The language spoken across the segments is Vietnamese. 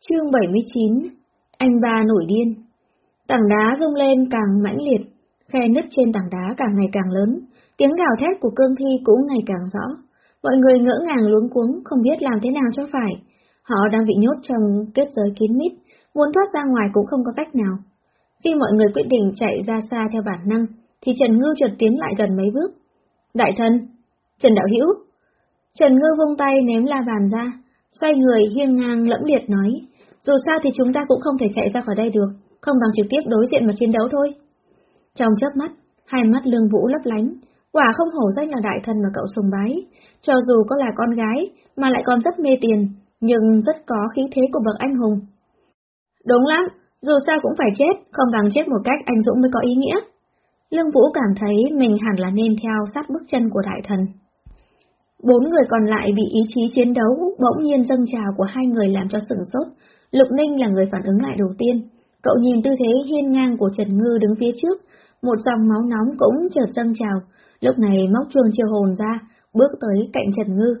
Chương 79 Anh ba nổi điên Tảng đá rung lên càng mãnh liệt, khe nứt trên tảng đá càng ngày càng lớn, tiếng gào thét của cương thi cũng ngày càng rõ. Mọi người ngỡ ngàng luống cuống, không biết làm thế nào cho phải. Họ đang bị nhốt trong kết giới kín mít, muốn thoát ra ngoài cũng không có cách nào. Khi mọi người quyết định chạy ra xa theo bản năng, thì Trần Ngư chợt tiến lại gần mấy bước. Đại thân! Trần Đạo Hữu Trần Ngư vung tay ném la bàn ra, xoay người hiên ngang lẫm liệt nói, dù sao thì chúng ta cũng không thể chạy ra khỏi đây được, không bằng trực tiếp đối diện mà chiến đấu thôi. Trong chớp mắt, hai mắt lương vũ lấp lánh, quả không hổ danh là đại thần mà cậu sùng bái, cho dù có là con gái, mà lại còn rất mê tiền, nhưng rất có khí thế của bậc anh hùng. Đúng lắm, dù sao cũng phải chết, không bằng chết một cách anh dũng mới có ý nghĩa. Lương Vũ cảm thấy mình hẳn là nên theo sát bước chân của đại thần. Bốn người còn lại bị ý chí chiến đấu bỗng nhiên dâng trào của hai người làm cho sửng sốt. Lục Ninh là người phản ứng lại đầu tiên. Cậu nhìn tư thế hiên ngang của Trần Ngư đứng phía trước, một dòng máu nóng cũng chợt dâng trào. Lúc này móc chuông chiêu hồn ra, bước tới cạnh Trần Ngư.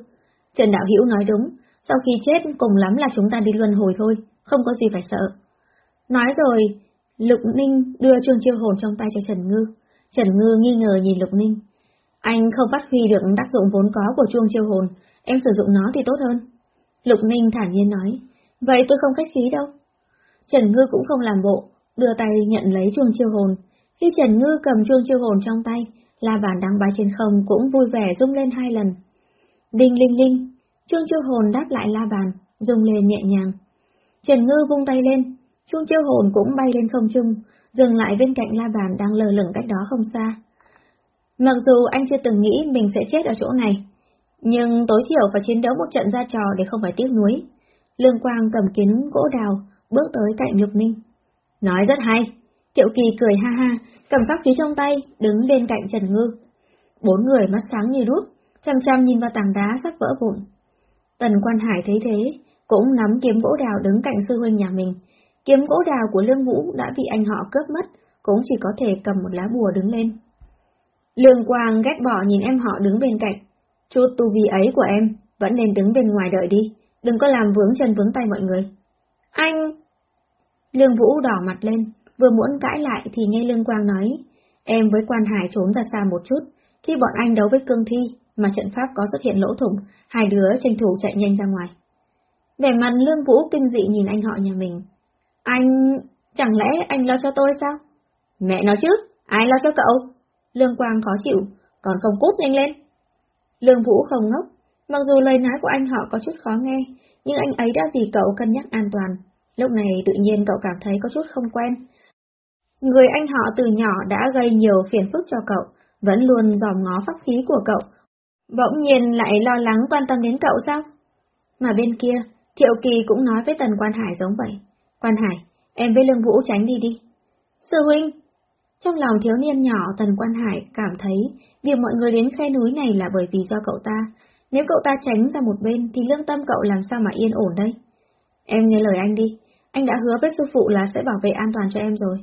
Trần Đạo Hữu nói đúng, sau khi chết cùng lắm là chúng ta đi luân hồi thôi, không có gì phải sợ. Nói rồi, Lục Ninh đưa chuông chiêu hồn trong tay cho Trần Ngư. Trần Ngư nghi ngờ nhìn Lục Ninh. Anh không phát huy được tác dụng vốn có của chuông chiêu hồn, em sử dụng nó thì tốt hơn. Lục Ninh thản nhiên nói, vậy tôi không khách khí đâu. Trần Ngư cũng không làm bộ, đưa tay nhận lấy chuông chiêu hồn. Khi Trần Ngư cầm chuông chiêu hồn trong tay, la bàn đang bay trên không cũng vui vẻ rung lên hai lần. Đinh linh linh, chuông chiêu hồn đáp lại la bàn, rung lên nhẹ nhàng. Trần Ngư vung tay lên, chuông chiêu hồn cũng bay lên không trung, dừng lại bên cạnh la bàn đang lờ lửng cách đó không xa. Mặc dù anh chưa từng nghĩ mình sẽ chết ở chỗ này, nhưng tối thiểu phải chiến đấu một trận ra trò để không phải tiếc nuối. Lương Quang cầm kiến gỗ đào, bước tới cạnh Lục Ninh. Nói rất hay. Tiệu Kỳ cười ha ha, cầm pháp khí trong tay, đứng bên cạnh Trần Ngư. Bốn người mắt sáng như đuốc, chăm chăm nhìn vào tảng đá sắp vỡ vụn. Tần Quan Hải thấy thế, cũng nắm kiếm gỗ đào đứng cạnh sư huynh nhà mình. Kiếm gỗ đào của Lương Vũ đã bị anh họ cướp mất, cũng chỉ có thể cầm một lá bùa đứng lên. Lương Quang ghét bỏ nhìn em họ đứng bên cạnh. Chút tu vi ấy của em, vẫn nên đứng bên ngoài đợi đi, đừng có làm vướng chân vướng tay mọi người. Anh... Lương Vũ đỏ mặt lên, vừa muốn cãi lại thì nghe Lương Quang nói, em với quan hải trốn ra xa một chút, khi bọn anh đấu với cương thi, mà trận pháp có xuất hiện lỗ thủng, hai đứa tranh thủ chạy nhanh ra ngoài. Vẻ mặt Lương Vũ kinh dị nhìn anh họ nhà mình. Anh... chẳng lẽ anh lo cho tôi sao? Mẹ nói chứ, ai lo cho cậu? Lương Quang khó chịu, còn không cút nhanh lên. Lương Vũ không ngốc, mặc dù lời nói của anh họ có chút khó nghe, nhưng anh ấy đã vì cậu cân nhắc an toàn. Lúc này tự nhiên cậu cảm thấy có chút không quen. Người anh họ từ nhỏ đã gây nhiều phiền phức cho cậu, vẫn luôn dòm ngó pháp khí của cậu. Bỗng nhiên lại lo lắng quan tâm đến cậu sao? Mà bên kia, Thiệu Kỳ cũng nói với Tần Quan Hải giống vậy. Quan Hải, em với Lương Vũ tránh đi đi. Sư huynh, trong lòng thiếu niên nhỏ Tần Quan Hải cảm thấy việc mọi người đến khe núi này là bởi vì do cậu ta. Nếu cậu ta tránh ra một bên thì lương tâm cậu làm sao mà yên ổn đây? Em nghe lời anh đi, anh đã hứa với sư phụ là sẽ bảo vệ an toàn cho em rồi.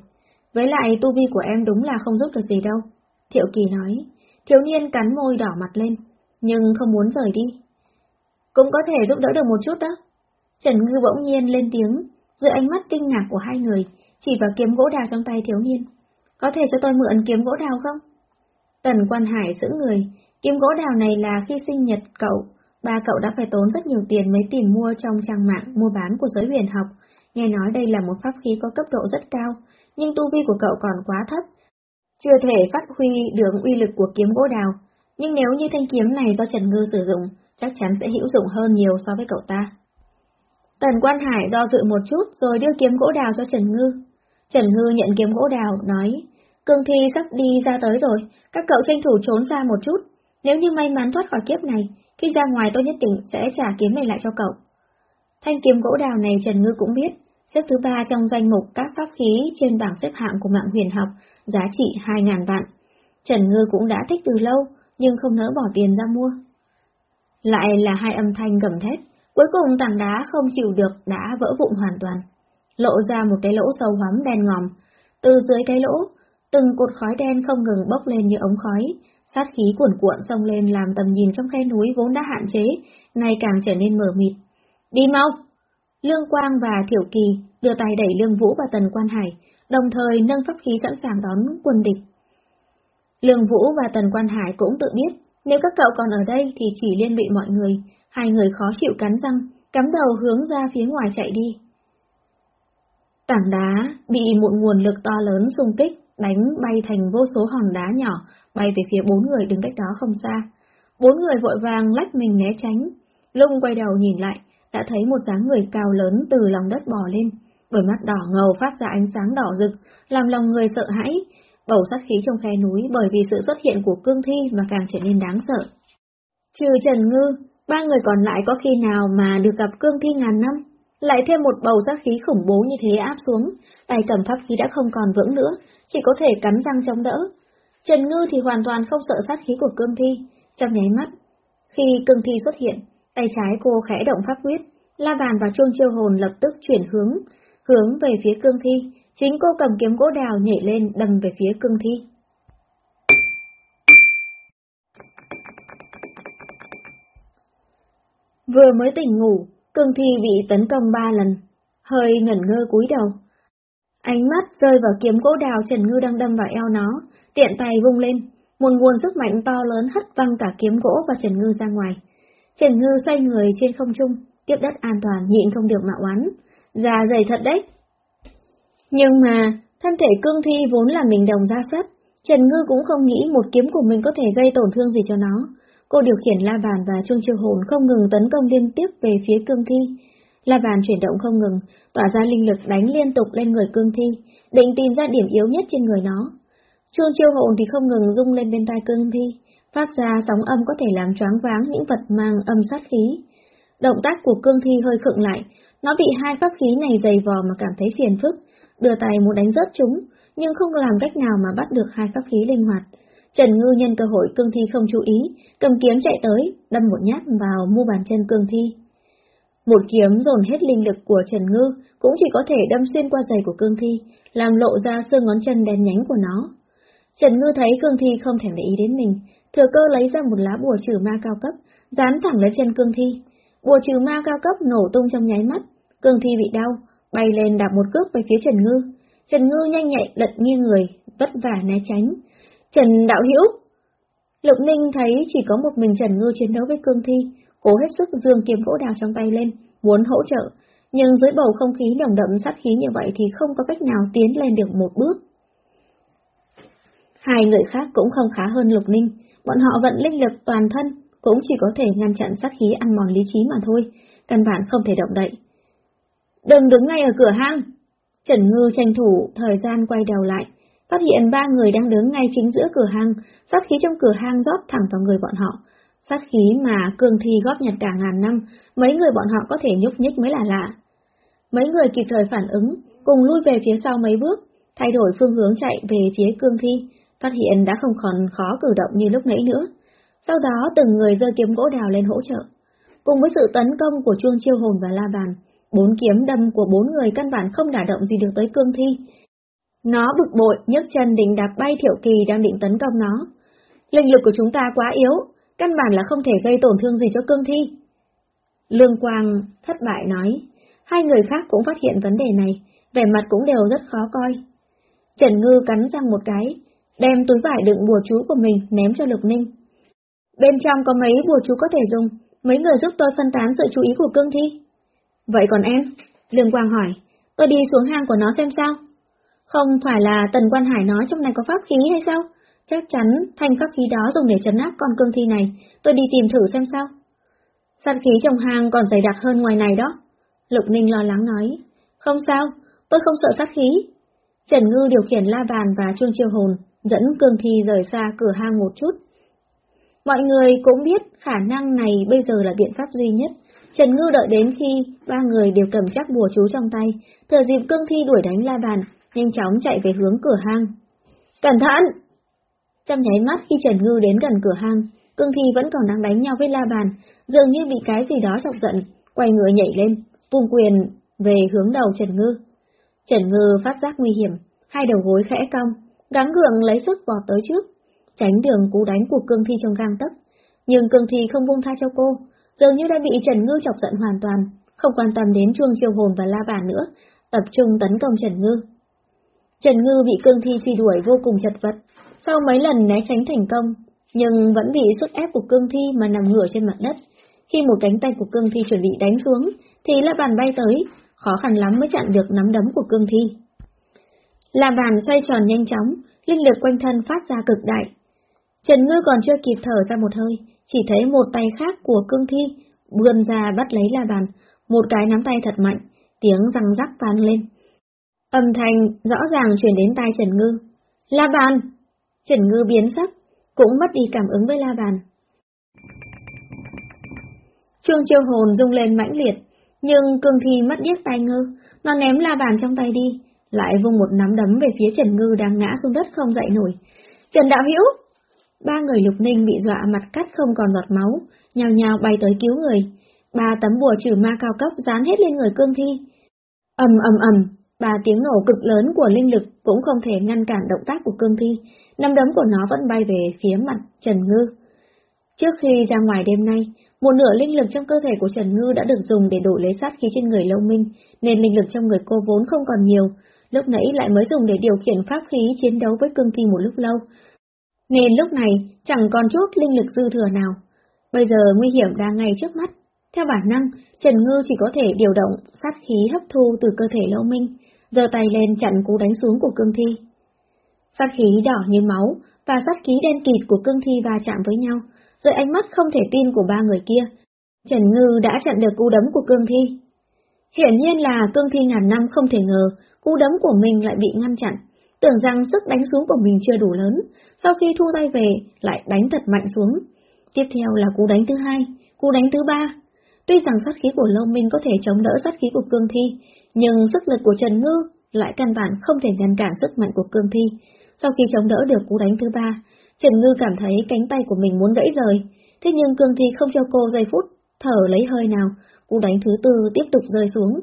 Với lại tu vi của em đúng là không giúp được gì đâu. Thiệu Kỳ nói, thiếu niên cắn môi đỏ mặt lên, nhưng không muốn rời đi. Cũng có thể giúp đỡ được một chút đó. Trần Ngư bỗng nhiên lên tiếng, giữa ánh mắt kinh ngạc của hai người, chỉ vào kiếm gỗ đào trong tay thiếu niên. Có thể cho tôi mượn kiếm gỗ đào không? Tần Quan Hải giữ người, kiếm gỗ đào này là khi sinh nhật cậu, ba cậu đã phải tốn rất nhiều tiền mới tìm mua trong trang mạng mua bán của giới huyền học. Nghe nói đây là một pháp khí có cấp độ rất cao, nhưng tu vi của cậu còn quá thấp. Chưa thể phát huy được uy lực của kiếm gỗ đào, nhưng nếu như thanh kiếm này do Trần Ngư sử dụng, chắc chắn sẽ hữu dụng hơn nhiều so với cậu ta. Tần Quan Hải do dự một chút rồi đưa kiếm gỗ đào cho Trần Ngư. Trần Ngư nhận kiếm gỗ đào, nói, Cương thi sắp đi ra tới rồi, các cậu tranh thủ trốn ra một chút. Nếu như may mắn thoát khỏi kiếp này, khi ra ngoài tôi nhất định sẽ trả kiếm này lại cho cậu. Thanh kiếm gỗ đào này Trần Ngư cũng biết, xếp thứ ba trong danh mục các pháp khí trên bảng xếp hạng của mạng huyền học, giá trị 2.000 vạn. Trần Ngư cũng đã thích từ lâu, nhưng không nỡ bỏ tiền ra mua. Lại là hai âm thanh gầm thét, cuối cùng tảng đá không chịu được đã vỡ vụn hoàn toàn. Lộ ra một cái lỗ sâu hoắm đen ngòm, từ dưới cái lỗ, từng cột khói đen không ngừng bốc lên như ống khói, sát khí cuồn cuộn xông lên làm tầm nhìn trong khe núi vốn đã hạn chế, ngày càng trở nên mờ mịt. Đi mau! Lương Quang và Thiểu Kỳ đưa tay đẩy Lương Vũ và Tần Quan Hải, đồng thời nâng pháp khí sẵn sàng đón quân địch. Lương Vũ và Tần Quan Hải cũng tự biết, nếu các cậu còn ở đây thì chỉ liên lụy mọi người, hai người khó chịu cắn răng, cắm đầu hướng ra phía ngoài chạy đi. Tảng đá bị một nguồn lực to lớn xung kích, đánh bay thành vô số hòn đá nhỏ, bay về phía bốn người đứng cách đó không xa. Bốn người vội vàng lách mình né tránh. Lung quay đầu nhìn lại, đã thấy một dáng người cao lớn từ lòng đất bò lên, đôi mắt đỏ ngầu phát ra ánh sáng đỏ rực, làm lòng người sợ hãi, bầu sát khí trong khe núi bởi vì sự xuất hiện của cương thi mà càng trở nên đáng sợ. Trừ Trần Ngư, ba người còn lại có khi nào mà được gặp cương thi ngàn năm? Lại thêm một bầu sát khí khủng bố như thế áp xuống, tay cầm pháp khí đã không còn vững nữa, chỉ có thể cắn răng chống đỡ. Trần Ngư thì hoàn toàn không sợ sát khí của cương thi, trong nháy mắt. Khi cương thi xuất hiện, tay trái cô khẽ động pháp quyết, la bàn và chuông chiêu hồn lập tức chuyển hướng, hướng về phía cương thi, chính cô cầm kiếm gỗ đào nhảy lên đâm về phía cương thi. Vừa mới tỉnh ngủ, cương thi bị tấn công ba lần, hơi ngẩn ngơ cúi đầu. Ánh mắt rơi vào kiếm gỗ đào Trần Ngư đang đâm vào eo nó, tiện tay vung lên, một nguồn sức mạnh to lớn hất văng cả kiếm gỗ và Trần Ngư ra ngoài. Trần Ngư xoay người trên không trung, tiếp đất an toàn nhịn không được mà oán. Già dày thật đấy. Nhưng mà, thân thể cương thi vốn là mình đồng ra sắt, Trần Ngư cũng không nghĩ một kiếm của mình có thể gây tổn thương gì cho nó. Cô điều khiển la bàn và trung chiêu hồn không ngừng tấn công liên tiếp về phía cương thi. La bàn chuyển động không ngừng, tỏa ra linh lực đánh liên tục lên người cương thi, định tìm ra điểm yếu nhất trên người nó. Chuông chiêu hồn thì không ngừng rung lên bên tai cương thi, phát ra sóng âm có thể làm choáng váng những vật mang âm sát khí. Động tác của cương thi hơi khựng lại, nó bị hai pháp khí này dày vò mà cảm thấy phiền phức, đưa tay muốn đánh rớt chúng, nhưng không làm cách nào mà bắt được hai pháp khí linh hoạt. Trần Ngư nhân cơ hội cương thi không chú ý, cầm kiếm chạy tới, đâm một nhát vào mu bàn chân cương thi. Một kiếm dồn hết linh lực của Trần Ngư cũng chỉ có thể đâm xuyên qua giày của cương thi, làm lộ ra xương ngón chân đen nhánh của nó. Trần Ngư thấy cương thi không thèm để ý đến mình, thừa cơ lấy ra một lá bùa trừ ma cao cấp, dán thẳng lên chân cương thi. Bùa trừ ma cao cấp nổ tung trong nháy mắt, cương thi bị đau, bay lên đạp một cước về phía Trần Ngư. Trần Ngư nhanh nhạy lật nghiêng người, vất vả né tránh. Trần Đạo Hữu Lục Ninh thấy chỉ có một mình Trần Ngư chiến đấu với cương thi, cố hết sức dương kiếm gỗ đào trong tay lên, muốn hỗ trợ, nhưng dưới bầu không khí nồng đậm sát khí như vậy thì không có cách nào tiến lên được một bước. Hai người khác cũng không khá hơn Lục Ninh, bọn họ vận linh lực toàn thân, cũng chỉ có thể ngăn chặn sát khí ăn mòn lý trí mà thôi, căn bản không thể động đậy. Đừng đứng ngay ở cửa hang! Trần Ngư tranh thủ thời gian quay đầu lại, phát hiện ba người đang đứng ngay chính giữa cửa hang, sát khí trong cửa hang rót thẳng vào người bọn họ. Sát khí mà cương thi góp nhặt cả ngàn năm, mấy người bọn họ có thể nhúc nhích mới là lạ. Mấy người kịp thời phản ứng, cùng lui về phía sau mấy bước, thay đổi phương hướng chạy về phía cương thi, phát hiện đã không còn khó cử động như lúc nãy nữa. Sau đó từng người giơ kiếm gỗ đào lên hỗ trợ. Cùng với sự tấn công của chuông chiêu hồn và la bàn, bốn kiếm đâm của bốn người căn bản không đả động gì được tới cương thi. Nó bực bội, nhấc chân định đạp bay thiệu kỳ đang định tấn công nó. Linh lực của chúng ta quá yếu, căn bản là không thể gây tổn thương gì cho cương thi. Lương Quang thất bại nói, hai người khác cũng phát hiện vấn đề này, vẻ mặt cũng đều rất khó coi. Trần Ngư cắn răng một cái, đem túi vải đựng bùa chú của mình ném cho Lục Ninh. Bên trong có mấy bùa chú có thể dùng, mấy người giúp tôi phân tán sự chú ý của cương thi. Vậy còn em? Lương Quang hỏi, tôi đi xuống hang của nó xem sao? Không phải là Tần Quan Hải nói trong này có pháp khí hay sao? Chắc chắn thanh pháp khí đó dùng để chấn áp con cương thi này, tôi đi tìm thử xem sao. Sát khí trong hang còn dày đặc hơn ngoài này đó. Lục Ninh lo lắng nói, không sao, tôi không sợ sát khí. Trần Ngư điều khiển la bàn và chuông chiêu hồn, dẫn cương thi rời xa cửa hang một chút. Mọi người cũng biết khả năng này bây giờ là biện pháp duy nhất. Trần Ngư đợi đến khi ba người đều cầm chắc bùa chú trong tay, thừa dịp cương thi đuổi đánh la bàn, nhanh chóng chạy về hướng cửa hang. Cẩn thận! Trong nháy mắt khi Trần Ngư đến gần cửa hang, cương thi vẫn còn đang đánh nhau với la bàn, dường như bị cái gì đó chọc giận, quay người nhảy lên, vung quyền về hướng đầu Trần Ngư. Trần Ngư phát giác nguy hiểm, hai đầu gối khẽ cong, gắng gượng lấy sức vọt tới trước, tránh đường cú đánh của cương thi trong gang tấc. Nhưng cương thi không buông tha cho cô, dường như đã bị Trần Ngư chọc giận hoàn toàn, không quan tâm đến chuông chiêu hồn và la bàn nữa, tập trung tấn công Trần Ngư. Trần Ngư bị cương thi truy đuổi vô cùng chật vật, sau mấy lần né tránh thành công, nhưng vẫn bị sức ép của cương thi mà nằm ngửa trên mặt đất. Khi một cánh tay của cương thi chuẩn bị đánh xuống, thì la bàn bay tới, khó khăn lắm mới chặn được nắm đấm của cương thi. La bàn xoay tròn nhanh chóng, linh lực quanh thân phát ra cực đại. Trần Ngư còn chưa kịp thở ra một hơi, chỉ thấy một tay khác của cương thi vươn ra bắt lấy la bàn, một cái nắm tay thật mạnh, tiếng răng rắc vang lên. Âm thanh rõ ràng truyền đến tai Trần Ngư. La bàn! Trần Ngư biến sắc, cũng mất đi cảm ứng với la bàn. Chuông chiêu hồn rung lên mãnh liệt, nhưng cương thi mất điếc tai ngư, nó ném la bàn trong tay đi, lại vung một nắm đấm về phía Trần Ngư đang ngã xuống đất không dậy nổi. Trần Đạo Hữu Ba người lục ninh bị dọa mặt cắt không còn giọt máu, nhào nhào bay tới cứu người. Ba tấm bùa trừ ma cao cấp dán hết lên người cương thi. ầm ầm ầm, ba tiếng nổ cực lớn của linh lực cũng không thể ngăn cản động tác của cương thi, năm đấm của nó vẫn bay về phía mặt Trần Ngư. Trước khi ra ngoài đêm nay, một nửa linh lực trong cơ thể của Trần Ngư đã được dùng để đổi lấy sát khí trên người Lâu Minh, nên linh lực trong người cô vốn không còn nhiều, lúc nãy lại mới dùng để điều khiển pháp khí chiến đấu với cương thi một lúc lâu. Nên lúc này chẳng còn chút linh lực dư thừa nào. Bây giờ nguy hiểm đang ngay trước mắt. Theo bản năng, Trần Ngư chỉ có thể điều động sát khí hấp thu từ cơ thể Lâu Minh, giơ tay lên chặn cú đánh xuống của cương thi. Sát khí đỏ như máu và sát khí đen kịt của cương thi va chạm với nhau, dưới ánh mắt không thể tin của ba người kia. Trần Ngư đã chặn được cú đấm của cương thi. Hiển nhiên là cương thi ngàn năm không thể ngờ cú đấm của mình lại bị ngăn chặn, tưởng rằng sức đánh xuống của mình chưa đủ lớn, sau khi thu tay về lại đánh thật mạnh xuống. Tiếp theo là cú đánh thứ hai, cú đánh thứ ba. Tuy rằng sát khí của Lâu Minh có thể chống đỡ sát khí của cương thi, nhưng sức lực của Trần Ngư lại căn bản không thể ngăn cản sức mạnh của cương thi. Sau khi chống đỡ được cú đánh thứ ba, Trần Ngư cảm thấy cánh tay của mình muốn gãy rời, thế nhưng cương thi không cho cô giây phút, thở lấy hơi nào, cú đánh thứ tư tiếp tục rơi xuống.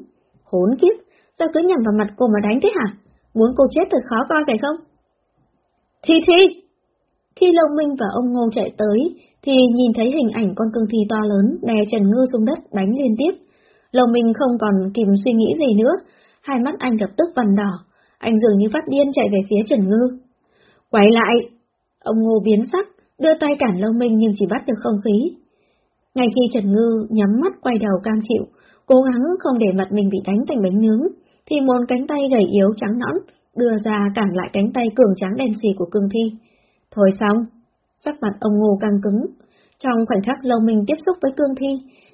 Hốn kiếp, sao cứ nhằm vào mặt cô mà đánh thế hả? Muốn cô chết thật khó coi phải không? Thi Thi! Khi Lông Minh và ông Ngô chạy tới, thì nhìn thấy hình ảnh con cương thi to lớn đè Trần Ngư xuống đất đánh liên tiếp. Lông Minh không còn kìm suy nghĩ gì nữa, hai mắt anh lập tức vằn đỏ, anh dường như phát điên chạy về phía Trần Ngư. Quay lại! Ông Ngô biến sắc, đưa tay cản Lâu Minh nhưng chỉ bắt được không khí. Ngay khi Trần Ngư nhắm mắt quay đầu cam chịu, cố gắng không để mặt mình bị đánh thành bánh nướng, thì một cánh tay gầy yếu trắng nõn đưa ra cản lại cánh tay cường trắng đen xì của cương thi. Thôi xong, sắc mặt ông Ngô căng cứng. Trong khoảnh khắc lâu minh tiếp xúc với cương thi,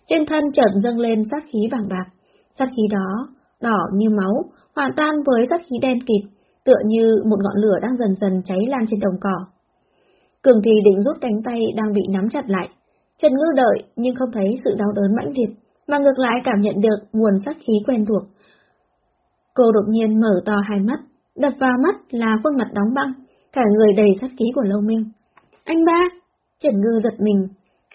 trên thân chợt dâng lên sát khí vàng bạc. Sát khí đó, đỏ như máu, hòa tan với sát khí đen kịt, tựa như một ngọn lửa đang dần dần cháy lan trên đồng cỏ. Cường thì định rút cánh tay đang bị nắm chặt lại. Trần Ngư đợi nhưng không thấy sự đau đớn mãnh liệt, mà ngược lại cảm nhận được nguồn sát khí quen thuộc. Cô đột nhiên mở to hai mắt, đập vào mắt là khuôn mặt đóng băng, cả người đầy sát khí của Lâu Minh. Anh ba! Trần Ngư giật mình.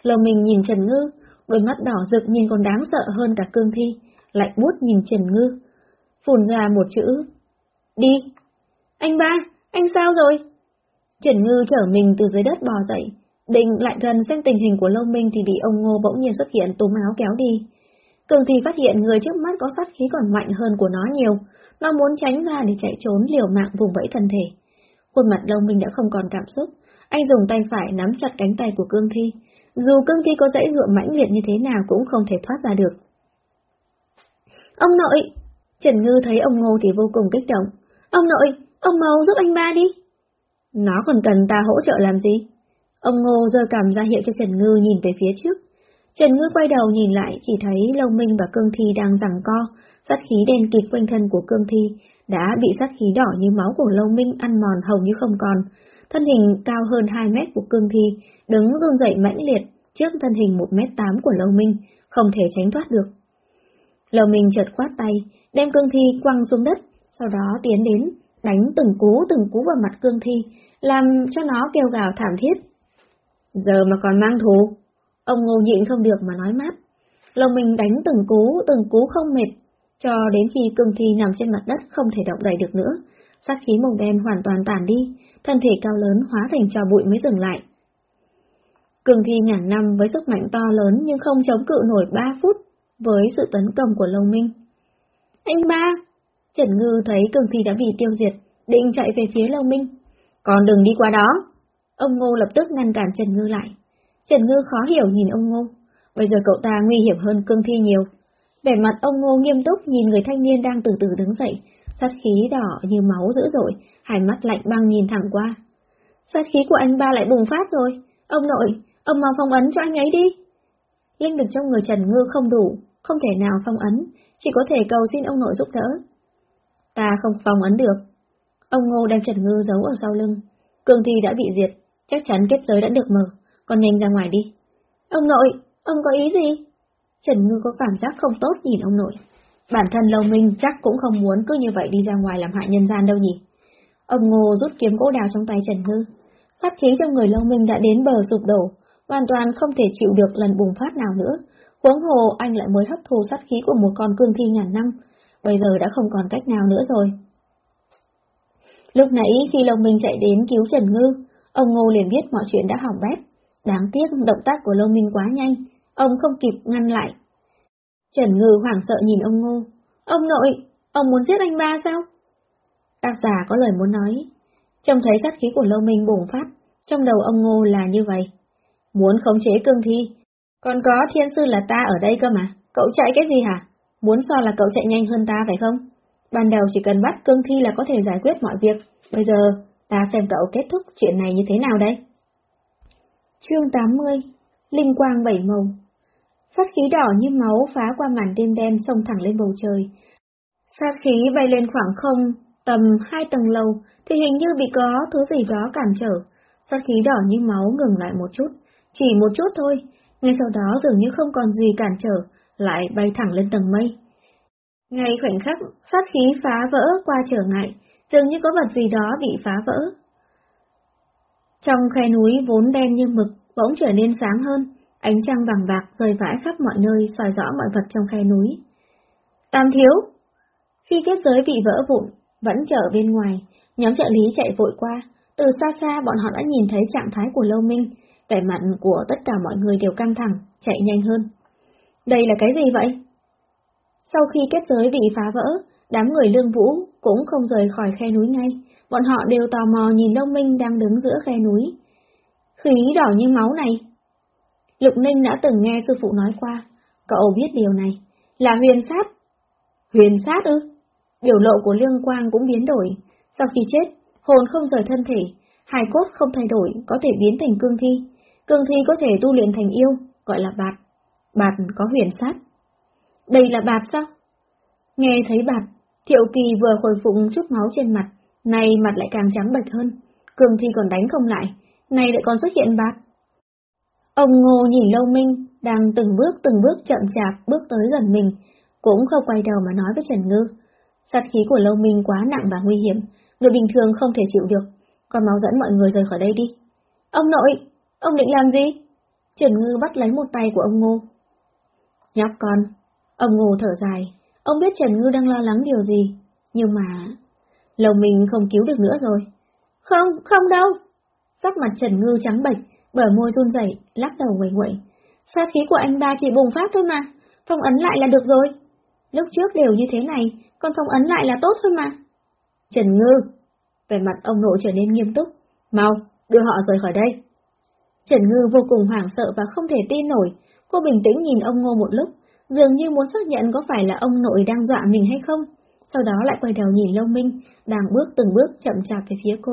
Lâu Minh nhìn Trần Ngư, đôi mắt đỏ rực nhìn còn đáng sợ hơn cả cương thi, lạnh bút nhìn Trần Ngư. Phun ra một chữ. Đi! Anh ba! Anh sao rồi? Trần Ngư trở mình từ dưới đất bò dậy, định lại gần xem tình hình của Lâu Minh thì bị ông Ngô bỗng nhiên xuất hiện túm áo kéo đi. Cường thì phát hiện người trước mắt có sát khí còn mạnh hơn của nó nhiều, nó muốn tránh ra để chạy trốn liều mạng vùng vẫy thân thể. Khuôn mặt Lâu Minh đã không còn cảm xúc, anh dùng tay phải nắm chặt cánh tay của cương thi. Dù cương thi có dãy ruộng mãnh liệt như thế nào cũng không thể thoát ra được. Ông nội! Trần Ngư thấy ông Ngô thì vô cùng kích động. Ông nội, ông mau giúp anh ba đi. Nó còn cần ta hỗ trợ làm gì? Ông Ngô giơ cảm ra hiệu cho Trần Ngư nhìn về phía trước. Trần Ngư quay đầu nhìn lại chỉ thấy Lông Minh và Cương Thi đang giằng co, sát khí đen kịt quanh thân của Cương Thi đã bị sát khí đỏ như máu của Lông Minh ăn mòn hầu như không còn. Thân hình cao hơn 2 mét của Cương Thi đứng run dậy mãnh liệt trước thân hình 1 mét 8 của Lông Minh, không thể tránh thoát được. Lầu Minh chợt quát tay, đem Cương Thi quăng xuống đất, sau đó tiến đến, đánh từng cú từng cú vào mặt Cương Thi, làm cho nó kêu gào thảm thiết. Giờ mà còn mang thù, Ông ngô nhịn không được mà nói mát. Lầu mình đánh từng cú, từng cú không mệt, cho đến khi cương thi nằm trên mặt đất không thể động đậy được nữa. Sát khí màu đen hoàn toàn tàn đi, thân thể cao lớn hóa thành trò bụi mới dừng lại. Cương thi ngàn năm với sức mạnh to lớn nhưng không chống cự nổi ba phút, với sự tấn công của Lâu Minh. Anh ba! Trần Ngư thấy cường thi đã bị tiêu diệt, định chạy về phía Lâu Minh. Còn đừng đi qua đó! Ông Ngô lập tức ngăn cản Trần Ngư lại. Trần Ngư khó hiểu nhìn ông Ngô. Bây giờ cậu ta nguy hiểm hơn cương thi nhiều. Vẻ mặt ông Ngô nghiêm túc nhìn người thanh niên đang từ từ đứng dậy, sát khí đỏ như máu dữ dội, hai mắt lạnh băng nhìn thẳng qua. Sát khí của anh ba lại bùng phát rồi. Ông nội, ông mau phong ấn cho anh ấy đi. Linh lực trong người Trần Ngư không đủ, không thể nào phong ấn, chỉ có thể cầu xin ông nội giúp đỡ. Ta không phong ấn được. Ông Ngô đem Trần Ngư giấu ở sau lưng. Cương thi đã bị diệt, chắc chắn kết giới đã được mở, còn nhanh ra ngoài đi. Ông nội, ông có ý gì? Trần Ngư có cảm giác không tốt nhìn ông nội. Bản thân Lâu Minh chắc cũng không muốn cứ như vậy đi ra ngoài làm hại nhân gian đâu nhỉ. Ông Ngô rút kiếm gỗ đào trong tay Trần Ngư. Sát khí trong người Lâu Minh đã đến bờ sụp đổ, hoàn toàn không thể chịu được lần bùng phát nào nữa. Huống hồ anh lại mới hấp thu sát khí của một con cương thi ngàn năm, bây giờ đã không còn cách nào nữa rồi. Lúc nãy khi Long Minh chạy đến cứu Trần Ngư, ông Ngô liền biết mọi chuyện đã hỏng bét. Đáng tiếc động tác của Long Minh quá nhanh, ông không kịp ngăn lại. Trần Ngư hoảng sợ nhìn ông Ngô. Ông nội, ông muốn giết anh ba sao? Tác giả có lời muốn nói. Trông thấy sát khí của Long Minh bùng phát, trong đầu ông Ngô là như vậy. Muốn khống chế cương thi. Còn có thiên sư là ta ở đây cơ mà, cậu chạy cái gì hả? Muốn so là cậu chạy nhanh hơn ta phải không? Ban đầu chỉ cần bắt cương thi là có thể giải quyết mọi việc, bây giờ ta xem cậu kết thúc chuyện này như thế nào đây? Chương 80 Linh quang bảy màu Sát khí đỏ như máu phá qua màn đêm đen xông thẳng lên bầu trời. Sát khí bay lên khoảng không, tầm hai tầng lầu, thì hình như bị có thứ gì đó cản trở. Sát khí đỏ như máu ngừng lại một chút, chỉ một chút thôi, ngay sau đó dường như không còn gì cản trở, lại bay thẳng lên tầng mây. Ngay khoảnh khắc, sát khí phá vỡ qua trở ngại, dường như có vật gì đó bị phá vỡ. Trong khe núi vốn đen như mực, bỗng trở nên sáng hơn, ánh trăng vàng bạc rơi vãi khắp mọi nơi soi rõ mọi vật trong khe núi. Tam thiếu! Khi kết giới bị vỡ vụn, vẫn chờ bên ngoài, nhóm trợ lý chạy vội qua, từ xa xa bọn họ đã nhìn thấy trạng thái của Lâu Minh, vẻ mặt của tất cả mọi người đều căng thẳng, chạy nhanh hơn. Đây là cái gì vậy? Sau khi kết giới bị phá vỡ, đám người lương vũ cũng không rời khỏi khe núi ngay, bọn họ đều tò mò nhìn Đông Minh đang đứng giữa khe núi. Khí đỏ như máu này. Lục Ninh đã từng nghe sư phụ nói qua, cậu biết điều này, là huyền sát. Huyền sát ư? Biểu lộ của Lương Quang cũng biến đổi, sau khi chết, hồn không rời thân thể, hài cốt không thay đổi, có thể biến thành cương thi. Cương thi có thể tu luyện thành yêu, gọi là bạt. Bạt có huyền sát. Đây là bạt sao? Nghe thấy bạt, Thiệu Kỳ vừa hồi phục chút máu trên mặt, nay mặt lại càng trắng bệch hơn. Cường thi còn đánh không lại, nay lại còn xuất hiện bạt. Ông Ngô nhìn Lâu Minh, đang từng bước từng bước chậm chạp bước tới gần mình, cũng không quay đầu mà nói với Trần Ngư. Sát khí của Lâu Minh quá nặng và nguy hiểm, người bình thường không thể chịu được, còn máu dẫn mọi người rời khỏi đây đi. Ông nội, ông định làm gì? Trần Ngư bắt lấy một tay của ông Ngô. Nhóc con, ông Ngô thở dài, ông biết Trần Ngư đang lo lắng điều gì, nhưng mà... Lầu mình không cứu được nữa rồi. Không, không đâu. Sắc mặt Trần Ngư trắng bệch, bờ môi run rẩy, lắc đầu quẩy quẩy. Sát khí của anh ta chỉ bùng phát thôi mà, phong ấn lại là được rồi. Lúc trước đều như thế này, còn phong ấn lại là tốt thôi mà. Trần Ngư, về mặt ông nội trở nên nghiêm túc, mau, đưa họ rời khỏi đây. Trần Ngư vô cùng hoảng sợ và không thể tin nổi, cô bình tĩnh nhìn ông Ngô một lúc, dường như muốn xác nhận có phải là ông nội đang dọa mình hay không, sau đó lại quay đầu nhìn Lâu Minh, đang bước từng bước chậm chạp về phía cô.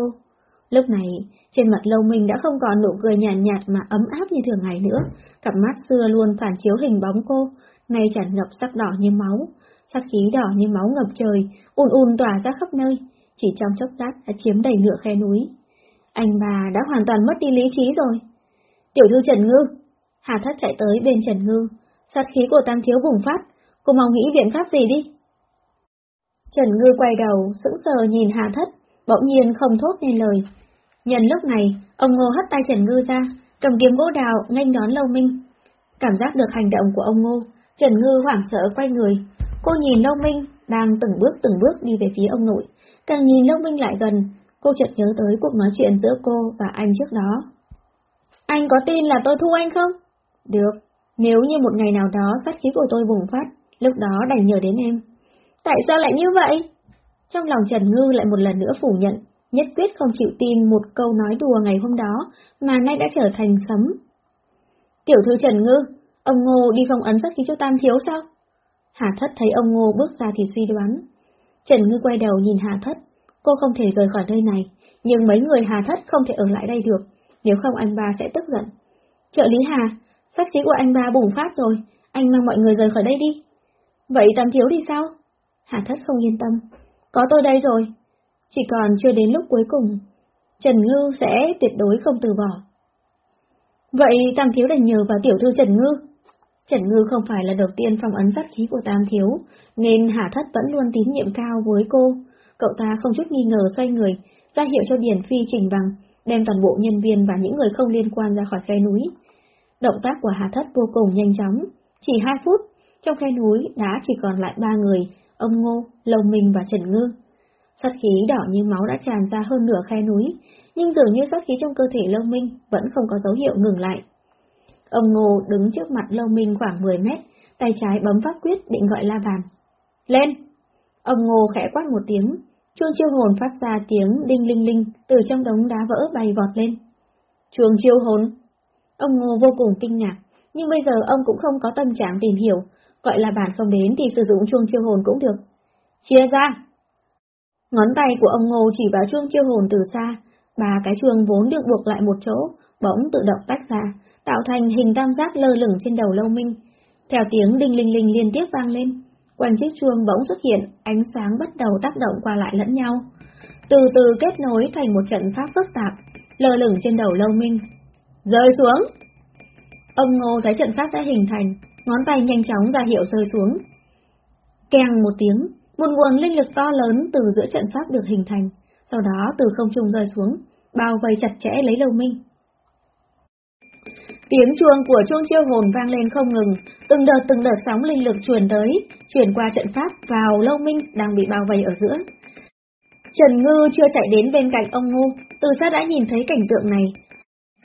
Lúc này, trên mặt Lâu Minh đã không còn nụ cười nhàn nhạt, nhạt mà ấm áp như thường ngày nữa, cặp mắt xưa luôn phản chiếu hình bóng cô, nay tràn ngập sắc đỏ như máu, sát khí đỏ như máu ngập trời, ùn ùn tỏa ra khắp nơi, chỉ trong chốc lát đã chiếm đầy nửa khe núi. Anh bà đã hoàn toàn mất đi lý trí rồi. Tiểu thư Trần Ngư, Hà Thất chạy tới bên Trần Ngư, sát khí của Tam Thiếu bùng phát, cô mau nghĩ biện pháp gì đi. Trần Ngư quay đầu, sững sờ nhìn Hà Thất, bỗng nhiên không thốt nên lời. Nhân lúc này, ông Ngô hất tay Trần Ngư ra, cầm kiếm gỗ đào, nghênh đón Lâu Minh. Cảm giác được hành động của ông Ngô, Trần Ngư hoảng sợ quay người. Cô nhìn Lâu Minh đang từng bước từng bước đi về phía ông nội. Càng nhìn Lâu Minh lại gần, cô chợt nhớ tới cuộc nói chuyện giữa cô và anh trước đó. Anh có tin là tôi thu anh không? Được, Nếu như một ngày nào đó sát khí của tôi bùng phát, lúc đó đành nhờ đến em. Tại sao lại như vậy? Trong lòng Trần Ngư lại một lần nữa phủ nhận, nhất quyết không chịu tin một câu nói đùa ngày hôm đó mà nay đã trở thành sấm. Tiểu thư Trần Ngư, ông Ngô đi phong ấn sát khí cho Tam Thiếu sao? Hà Thất thấy ông Ngô bước ra thì suy đoán. Trần Ngư quay đầu nhìn Hà Thất, cô không thể rời khỏi nơi này, nhưng mấy người Hà Thất không thể ở lại đây được, nếu không anh ba sẽ tức giận. Trợ lý Hà, sát khí của anh ba bùng phát rồi, anh mang mọi người rời khỏi đây đi. Vậy Tam Thiếu đi sao? Hà Thất không yên tâm. Có tôi đây rồi. Chỉ còn chưa đến lúc cuối cùng. Trần Ngư sẽ tuyệt đối không từ bỏ. Vậy Tam Thiếu đành nhờ vào tiểu thư Trần Ngư. Trần Ngư không phải là đầu tiên phong ấn sát khí của Tam Thiếu, nên Hà Thất vẫn luôn tín nhiệm cao với cô. Cậu ta không chút nghi ngờ xoay người, ra hiệu cho Điển Phi trình bằng, đem toàn bộ nhân viên và những người không liên quan ra khỏi khe núi. Động tác của Hà Thất vô cùng nhanh chóng, chỉ hai phút, trong khe núi đã chỉ còn lại ba người, ông Ngô, Lâu Minh và Trần Ngư. Sát khí đỏ như máu đã tràn ra hơn nửa khe núi, nhưng dường như sát khí trong cơ thể Lâu Minh vẫn không có dấu hiệu ngừng lại. Ông Ngô đứng trước mặt Lâu Minh khoảng 10 mét, tay trái bấm pháp quyết định gọi La Bàn. Lên! Ông Ngô khẽ quát một tiếng, chuông chiêu hồn phát ra tiếng đinh linh linh từ trong đống đá vỡ bay vọt lên. Chuông chiêu hồn! Ông Ngô vô cùng kinh ngạc, nhưng bây giờ ông cũng không có tâm trạng tìm hiểu, gọi là bản không đến thì sử dụng chuông chiêu hồn cũng được. Chia ra! Ngón tay của ông Ngô chỉ vào chuông chiêu hồn từ xa, ba cái chuông vốn được buộc lại một chỗ, bỗng tự động tách ra, tạo thành hình tam giác lơ lửng trên đầu lâu minh. Theo tiếng đinh linh linh liên tiếp vang lên, quanh chiếc chuông bỗng xuất hiện, ánh sáng bắt đầu tác động qua lại lẫn nhau. Từ từ kết nối thành một trận pháp phức tạp, lơ lửng trên đầu lâu minh. Rơi xuống! Ông Ngô thấy trận pháp đã hình thành, ngón tay nhanh chóng ra hiệu rơi xuống. Kèng một tiếng, một nguồn linh lực to lớn từ giữa trận pháp được hình thành, sau đó từ không trung rơi xuống, bao vây chặt chẽ lấy lâu minh. Tiếng chuông của chuông chiêu hồn vang lên không ngừng, từng đợt từng đợt sóng linh lực truyền tới, truyền qua trận pháp vào lâu minh đang bị bao vây ở giữa. Trần Ngư chưa chạy đến bên cạnh ông ngu, từ xa đã nhìn thấy cảnh tượng này.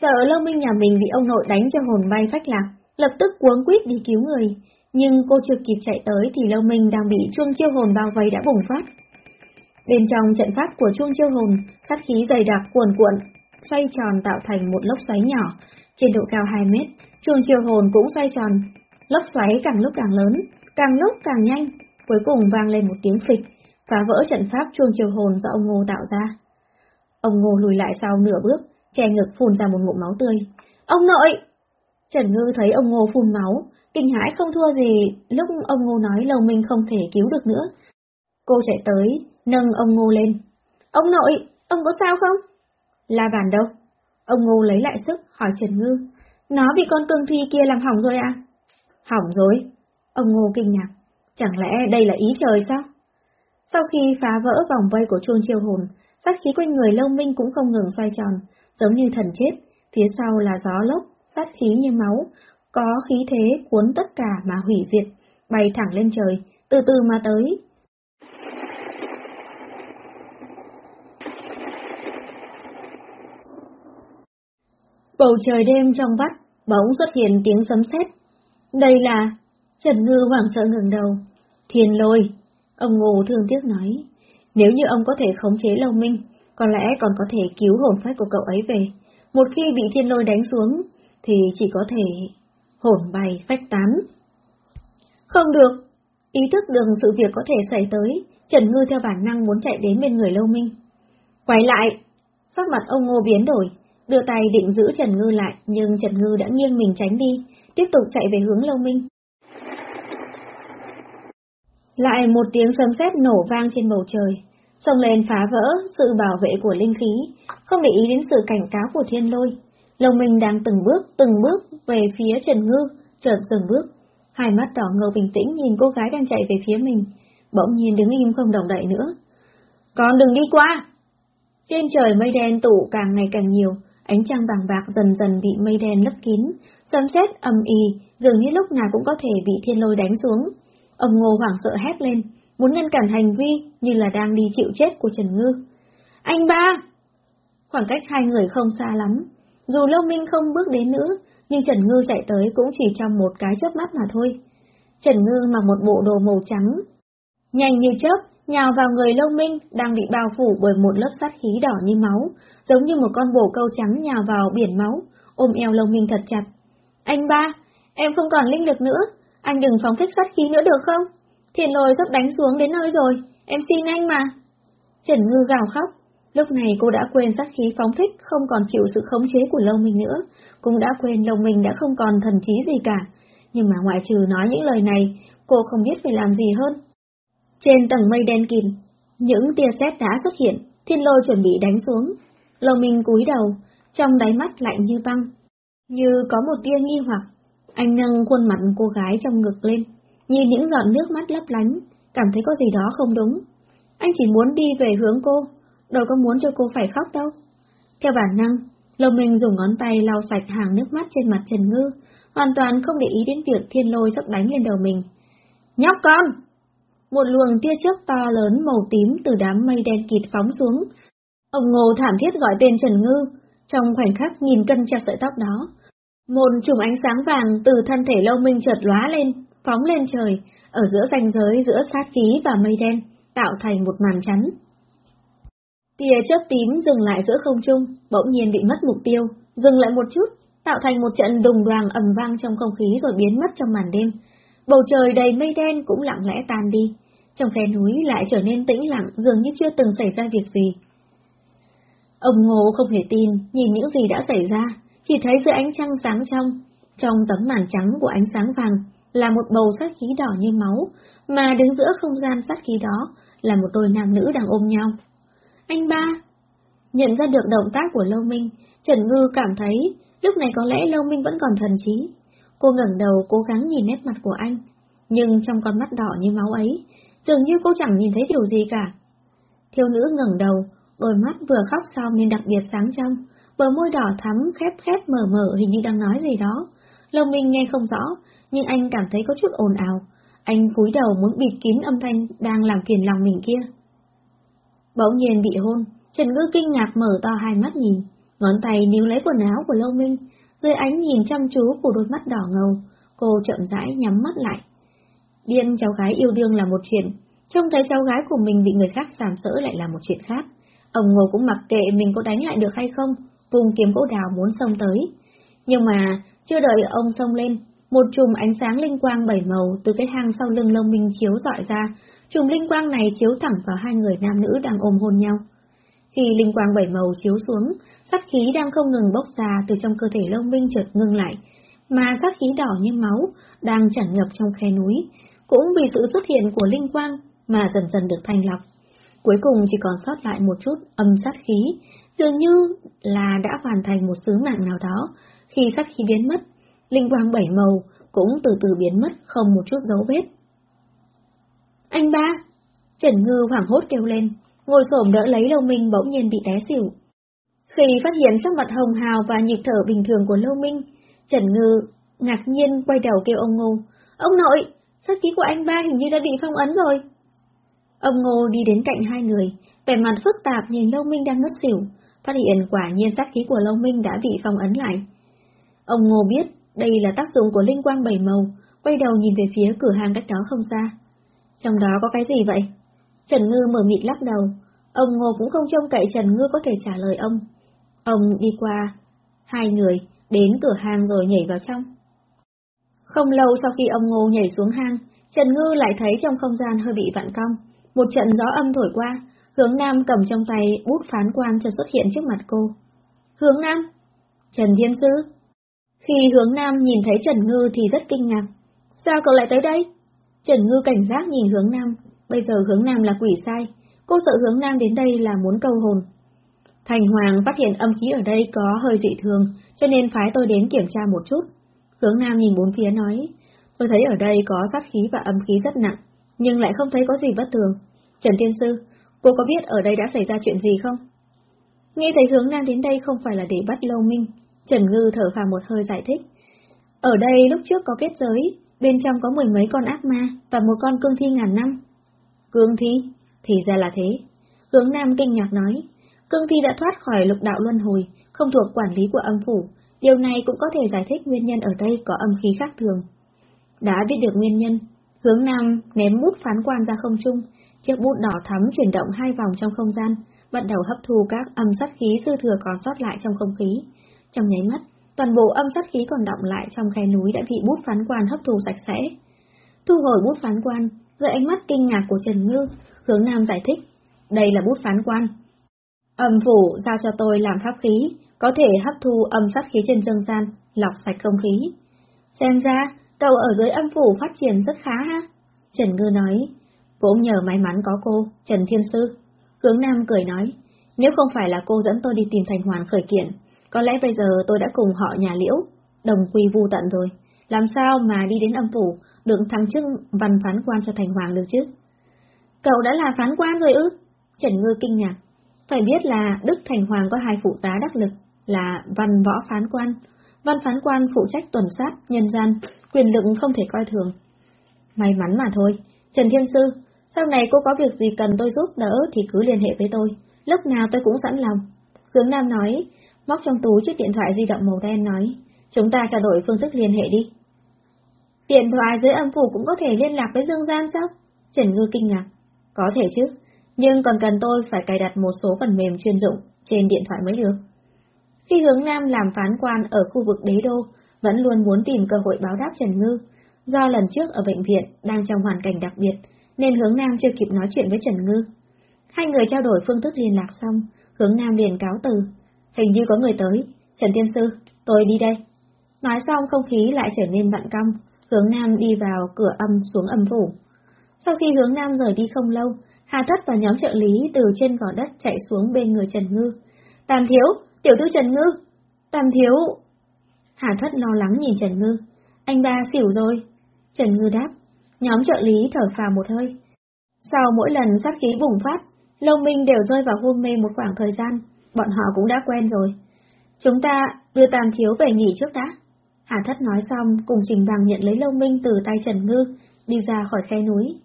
Sợ lâu minh nhà mình bị ông nội đánh cho hồn bay phách lạc, lập tức cuống quýt đi cứu người, nhưng cô chưa kịp chạy tới thì lâu minh đang bị chuông chiêu hồn bao vây đã bùng phát. Bên trong trận pháp của chuông chiêu hồn, sát khí dày đặc cuồn cuộn, xoay tròn tạo thành một lốc xoáy nhỏ, trên độ cao 2 mét, chuông chiều hồn cũng xoay tròn, lốc xoáy càng lúc càng lớn, càng lúc càng nhanh, cuối cùng vang lên một tiếng phịch, phá vỡ trận pháp chuông chiều hồn do ông Ngô tạo ra. Ông Ngô lùi lại sau nửa bước, che ngực phun ra một ngụm máu tươi. Ông nội! Trần Ngư thấy ông Ngô phun máu, kinh hãi không thua gì lúc ông Ngô nói Lâu Minh không thể cứu được nữa. Cô chạy tới, nâng ông Ngô lên. Ông nội, ông có sao không? La bàn đâu? Ông Ngô lấy lại sức, hỏi Trần Ngư. Nó bị con cương thi kia làm hỏng rồi à? Hỏng rồi? Ông Ngô kinh ngạc. Chẳng lẽ đây là ý trời sao? Sau khi phá vỡ vòng vây của chuông chiêu hồn, sát khí quanh người Lâu Minh cũng không ngừng xoay tròn, giống như thần chết, phía sau là gió lốc, sát khí như máu, có khí thế cuốn tất cả mà hủy diệt, bay thẳng lên trời, từ từ mà tới, Bầu trời đêm trong vắt, bỗng xuất hiện tiếng sấm sét. Đây là... Trần Ngư hoảng sợ ngừng đầu. Thiên lôi. Ông Ngô thương tiếc nói. Nếu như ông có thể khống chế Lâu Minh, có lẽ còn có thể cứu hồn phách của cậu ấy về. Một khi bị thiên lôi đánh xuống, thì chỉ có thể hồn bay phách tán. Không được. Ý thức được sự việc có thể xảy tới, Trần Ngư theo bản năng muốn chạy đến bên người Lâu Minh. Quay lại! Sắc mặt ông Ngô biến đổi, đưa tay định giữ Trần Ngư lại, nhưng Trần Ngư đã nghiêng mình tránh đi, tiếp tục chạy về hướng Lâu Minh. Lại một tiếng sấm sét nổ vang trên bầu trời, xông lên phá vỡ sự bảo vệ của linh khí, không để ý đến sự cảnh cáo của thiên lôi. Lâu Minh đang từng bước, từng bước về phía Trần Ngư, chợt dừng bước. Hai mắt đỏ ngầu bình tĩnh nhìn cô gái đang chạy về phía mình, bỗng nhiên đứng im không động đậy nữa. Con đừng đi qua! Trên trời mây đen tụ càng ngày càng nhiều, Ánh trăng vàng bạc dần dần bị mây đen lấp kín, sấm sét âm y, dường như lúc nào cũng có thể bị thiên lôi đánh xuống. Ông Ngô hoảng sợ hét lên, muốn ngăn cản hành vi như là đang đi chịu chết của Trần Ngư. Anh ba! Khoảng cách hai người không xa lắm, Dù Lâu Minh không bước đến nữa, nhưng Trần Ngư chạy tới cũng chỉ trong một cái chớp mắt mà thôi. Trần Ngư mặc một bộ đồ màu trắng, nhanh như chớp, nhào vào người Lâu Minh đang bị bao phủ bởi một lớp sát khí đỏ như máu, giống như một con bồ câu trắng nhào vào biển máu, ôm eo Lâu Minh thật chặt. Anh ba, em không còn linh lực nữa, anh đừng phóng thích sát khí nữa được không? Thiền lôi sắp đánh xuống đến nơi rồi, em xin anh mà. Trần Ngư gào khóc, lúc này cô đã quên sát khí phóng thích không còn chịu sự khống chế của Lâu Minh nữa, cũng đã quên Lâu Minh đã không còn thần trí gì cả, nhưng mà ngoại trừ nói những lời này, cô không biết phải làm gì hơn. Trên tầng mây đen kịt, những tia sét đã xuất hiện, thiên lôi chuẩn bị đánh xuống. lầu Minh cúi đầu, trong đáy mắt lạnh như băng, như có một tia nghi hoặc. Anh nâng khuôn mặt cô gái trong ngực lên, như những giọt nước mắt lấp lánh, cảm thấy có gì đó không đúng. Anh chỉ muốn đi về hướng cô, đâu có muốn cho cô phải khóc đâu. Theo bản năng, lầu Minh dùng ngón tay lau sạch hàng nước mắt trên mặt Trần Ngư, hoàn toàn không để ý đến việc thiên lôi sắp đánh lên đầu mình. Nhóc con! Một luồng tia chớp to lớn màu tím từ đám mây đen kịt phóng xuống. Ông Ngô thảm thiết gọi tên Trần Ngư, trong khoảnh khắc nhìn cân treo sợi tóc đó. Một chùm ánh sáng vàng từ thân thể lâu minh chợt lóa lên, phóng lên trời, ở giữa ranh giới giữa sát khí và mây đen, tạo thành một màn chắn. Tia chớp tím dừng lại giữa không trung, bỗng nhiên bị mất mục tiêu, dừng lại một chút, tạo thành một trận đùng đoàn ầm vang trong không khí rồi biến mất trong màn đêm. Bầu trời đầy mây đen cũng lặng lẽ tan đi, trong khe núi lại trở nên tĩnh lặng dường như chưa từng xảy ra việc gì. Ông Ngô không hề tin nhìn những gì đã xảy ra, chỉ thấy dưới ánh trăng sáng trong, trong tấm màn trắng của ánh sáng vàng là một bầu sát khí đỏ như máu, mà đứng giữa không gian sát khí đó là một đôi nam nữ đang ôm nhau. Anh ba! Nhận ra được động tác của Lâu Minh, Trần Ngư cảm thấy lúc này có lẽ Lâu Minh vẫn còn thần trí. Cô ngẩng đầu cố gắng nhìn nét mặt của anh, nhưng trong con mắt đỏ như máu ấy, dường như cô chẳng nhìn thấy điều gì cả. Thiếu nữ ngẩng đầu, đôi mắt vừa khóc xong nên đặc biệt sáng trong, bờ môi đỏ thắm khép khép mở mở hình như đang nói gì đó. Lâu Minh nghe không rõ, nhưng anh cảm thấy có chút ồn ào. Anh cúi đầu muốn bịt kín âm thanh đang làm phiền lòng mình kia. Bỗng nhiên bị hôn, Trần Ngư kinh ngạc mở to hai mắt nhìn, ngón tay níu lấy quần áo của Lâu Minh, dưới ánh nhìn chăm chú của đôi mắt đỏ ngầu, cô chậm rãi nhắm mắt lại. Biên cháu gái yêu đương là một chuyện, trông thấy cháu gái của mình bị người khác sàm sỡ lại là một chuyện khác. Ông Ngô cũng mặc kệ mình có đánh lại được hay không, vùng kiếm gỗ đào muốn xông tới. Nhưng mà, chưa đợi ông xông lên, một chùm ánh sáng linh quang bảy màu từ cái hang sau lưng lông minh chiếu dọi ra, chùm linh quang này chiếu thẳng vào hai người nam nữ đang ôm hôn nhau. Khi linh quang bảy màu chiếu xuống, sát khí đang không ngừng bốc ra từ trong cơ thể lông minh chợt ngưng lại, mà sát khí đỏ như máu đang tràn ngập trong khe núi, cũng vì sự xuất hiện của linh quang mà dần dần được thanh lọc. Cuối cùng chỉ còn sót lại một chút âm sát khí, dường như là đã hoàn thành một sứ mạng nào đó. Khi sát khí biến mất, linh quang bảy màu cũng từ từ biến mất không một chút dấu vết. Anh ba! Trần Ngư hoảng hốt kêu lên, ngồi xổm đỡ lấy Lâu Minh bỗng nhiên bị té xỉu. Khi phát hiện sắc mặt hồng hào và nhịp thở bình thường của Lâu Minh, Trần Ngư ngạc nhiên quay đầu kêu ông Ngô, ông nội, sát khí của anh ba hình như đã bị phong ấn rồi. Ông Ngô đi đến cạnh hai người, vẻ mặt phức tạp nhìn Lâu Minh đang ngất xỉu, phát hiện quả nhiên sát khí của Lâu Minh đã bị phong ấn lại. Ông Ngô biết đây là tác dụng của linh quang bảy màu, quay đầu nhìn về phía cửa hàng cách đó không xa. Trong đó có cái gì vậy? Trần Ngư mở mịt lắc đầu, ông Ngô cũng không trông cậy Trần Ngư có thể trả lời ông. Ông đi qua, hai người, đến cửa hàng rồi nhảy vào trong. Không lâu sau khi ông Ngô nhảy xuống hang, Trần Ngư lại thấy trong không gian hơi bị vặn cong, một trận gió âm thổi qua, hướng Nam cầm trong tay bút phán quan chợt xuất hiện trước mặt cô. Hướng Nam? Trần Thiên Sư? Khi hướng Nam nhìn thấy Trần Ngư thì rất kinh ngạc. Sao cậu lại tới đây? Trần Ngư cảnh giác nhìn hướng Nam, bây giờ hướng Nam là quỷ sai, cô sợ hướng Nam đến đây là muốn câu hồn. Thành Hoàng phát hiện âm khí ở đây có hơi dị thường, cho nên phái tôi đến kiểm tra một chút. Hướng Nam nhìn bốn phía nói, tôi thấy ở đây có sát khí và âm khí rất nặng, nhưng lại không thấy có gì bất thường. Trần Tiên Sư, cô có biết ở đây đã xảy ra chuyện gì không? Nghe thấy hướng Nam đến đây không phải là để bắt Lâu Minh, Trần Ngư thở phào một hơi giải thích. Ở đây lúc trước có kết giới, bên trong có mười mấy con ác ma và một con cương thi ngàn năm. Cương thi? Thì ra là thế. Hướng Nam kinh ngạc nói, cương thi đã thoát khỏi lục đạo luân hồi, không thuộc quản lý của âm phủ. Điều này cũng có thể giải thích nguyên nhân ở đây có âm khí khác thường. Đã biết được nguyên nhân, hướng nam ném bút phán quan ra không trung, chiếc bút đỏ thắm chuyển động hai vòng trong không gian, bắt đầu hấp thu các âm sát khí dư thừa còn sót lại trong không khí. Trong nháy mắt, toàn bộ âm sát khí còn động lại trong khe núi đã bị bút phán quan hấp thu sạch sẽ. Thu hồi bút phán quan, dưới ánh mắt kinh ngạc của Trần Ngư, hướng Nam giải thích, đây là bút phán quan. Âm phủ giao cho tôi làm pháp khí, có thể hấp thu âm sát khí trên dương gian, lọc sạch không khí. Xem ra, cậu ở dưới âm phủ phát triển rất khá ha. Trần Ngư nói, cũng nhờ may mắn có cô, Trần Thiên Sư. Hướng Nam cười nói, nếu không phải là cô dẫn tôi đi tìm Thành Hoàn khởi kiện, có lẽ bây giờ tôi đã cùng họ nhà liễu, đồng quy vu tận rồi. Làm sao mà đi đến âm phủ, được thăng chức văn phán quan cho Thành Hoàng được chứ? Cậu đã là phán quan rồi ư? Trần Ngư kinh ngạc. Phải biết là Đức Thành Hoàng có hai phụ tá đắc lực, là văn võ phán quan. Văn phán quan phụ trách tuần sát, nhân gian, quyền lực không thể coi thường. May mắn mà thôi. Trần Thiên Sư, sau này cô có việc gì cần tôi giúp đỡ thì cứ liên hệ với tôi, lúc nào tôi cũng sẵn lòng. Hướng Nam nói, móc trong túi chiếc điện thoại di động màu đen nói, chúng ta trao đổi phương thức liên hệ đi. Điện thoại dưới âm phủ cũng có thể liên lạc với Dương Gian sao? Trần Ngư kinh ngạc. Có thể chứ, nhưng còn cần tôi phải cài đặt một số phần mềm chuyên dụng trên điện thoại mới được. Khi hướng Nam làm phán quan ở khu vực đế đô, vẫn luôn muốn tìm cơ hội báo đáp Trần Ngư. Do lần trước ở bệnh viện đang trong hoàn cảnh đặc biệt, nên hướng Nam chưa kịp nói chuyện với Trần Ngư. Hai người trao đổi phương thức liên lạc xong, hướng Nam liền cáo từ. Hình như có người tới. Trần Tiên Sư, tôi đi đây. Nói xong không khí lại trở nên bận cong, hướng Nam đi vào cửa âm xuống âm phủ. Sau khi hướng Nam rời đi không lâu, Hà Thất và nhóm trợ lý từ trên gò đất chạy xuống bên người Trần Ngư. Tam thiếu, tiểu thư Trần Ngư. Tam thiếu. Hà Thất lo lắng nhìn Trần Ngư. Anh ba xỉu rồi. Trần Ngư đáp. Nhóm trợ lý thở phào một hơi. Sau mỗi lần sát khí bùng phát, Lông Minh đều rơi vào hôn mê một khoảng thời gian, bọn họ cũng đã quen rồi. Chúng ta đưa Tam Thiếu về nghỉ trước đã. Hà Thất nói xong cùng Trình Bằng nhận lấy Lông Minh từ tay Trần Ngư, đi ra khỏi khe núi.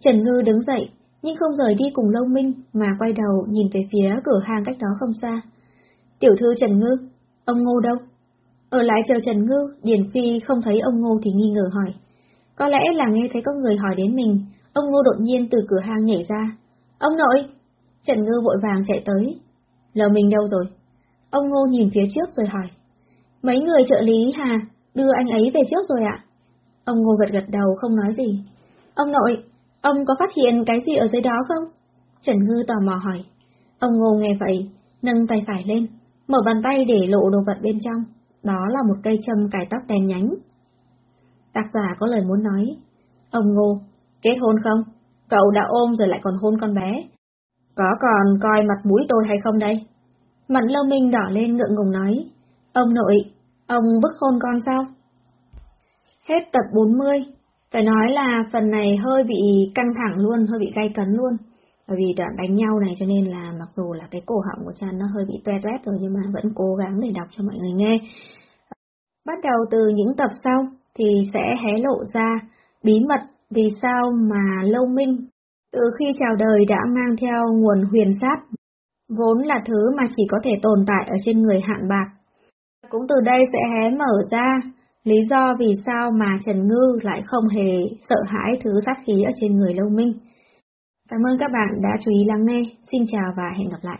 Trần Ngư đứng dậy, nhưng không rời đi cùng Lâu Minh mà quay đầu nhìn về phía cửa hàng cách đó không xa. Tiểu thư Trần Ngư, ông Ngô đâu? Ở lại chờ Trần Ngư, Điền Phi không thấy ông Ngô thì nghi ngờ hỏi. Có lẽ là nghe thấy có người hỏi đến mình, ông Ngô đột nhiên từ cửa hàng nhảy ra. Ông nội! Trần Ngư vội vàng chạy tới. Lâu Minh đâu rồi? Ông Ngô nhìn phía trước rồi hỏi. Mấy người trợ lý Hà đưa anh ấy về trước rồi ạ. Ông Ngô gật gật đầu không nói gì. Ông nội, ông có phát hiện cái gì ở dưới đó không? Trần Ngư tò mò hỏi. Ông Ngô nghe vậy, nâng tay phải lên, mở bàn tay để lộ đồ vật bên trong. Đó là một cây châm cài tóc đen nhánh. Tác giả có lời muốn nói. Ông Ngô, kết hôn không? Cậu đã ôm rồi lại còn hôn con bé. Có còn coi mặt mũi tôi hay không đây? Mặt lâu minh đỏ lên ngượng ngùng nói. Ông nội, ông bức hôn con sao? Hết tập 40. Phải nói là phần này hơi bị căng thẳng luôn, hơi bị gay cấn luôn. Bởi vì đoạn đánh nhau này cho nên là mặc dù là cái cổ họng của Chan nó hơi bị tuet toét rồi nhưng mà vẫn cố gắng để đọc cho mọi người nghe. Bắt đầu từ những tập sau thì sẽ hé lộ ra bí mật vì sao mà Lâu Minh từ khi chào đời đã mang theo nguồn huyền sát, vốn là thứ mà chỉ có thể tồn tại ở trên người hạn bạc. Cũng từ đây sẽ hé mở ra lý do vì sao mà Trần Ngư lại không hề sợ hãi thứ sát khí ở trên người Lâu Minh. Cảm ơn các bạn đã chú ý lắng nghe. Xin chào và hẹn gặp lại.